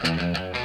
Mm-hmm.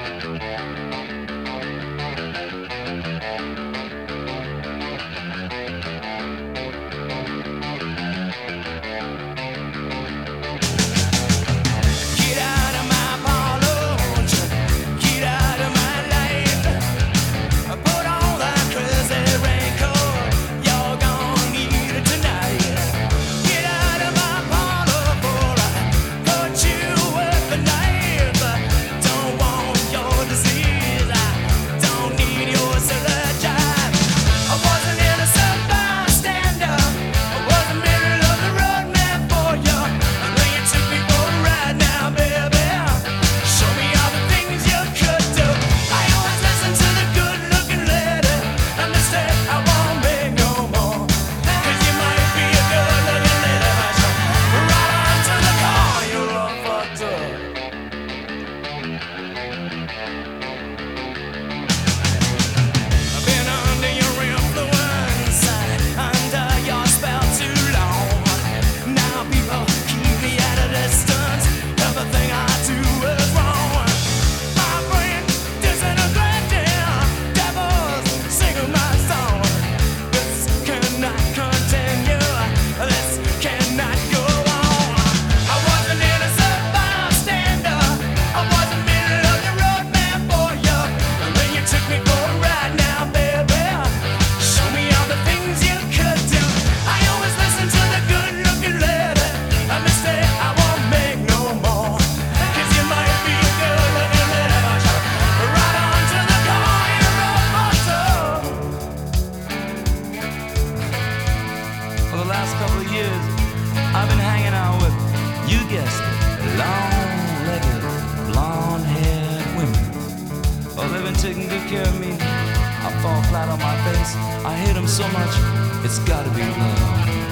biggest long-legged, blonde-haired women are living taking good care of me. I fall flat on my face. I hate them so much. It's gotta be love.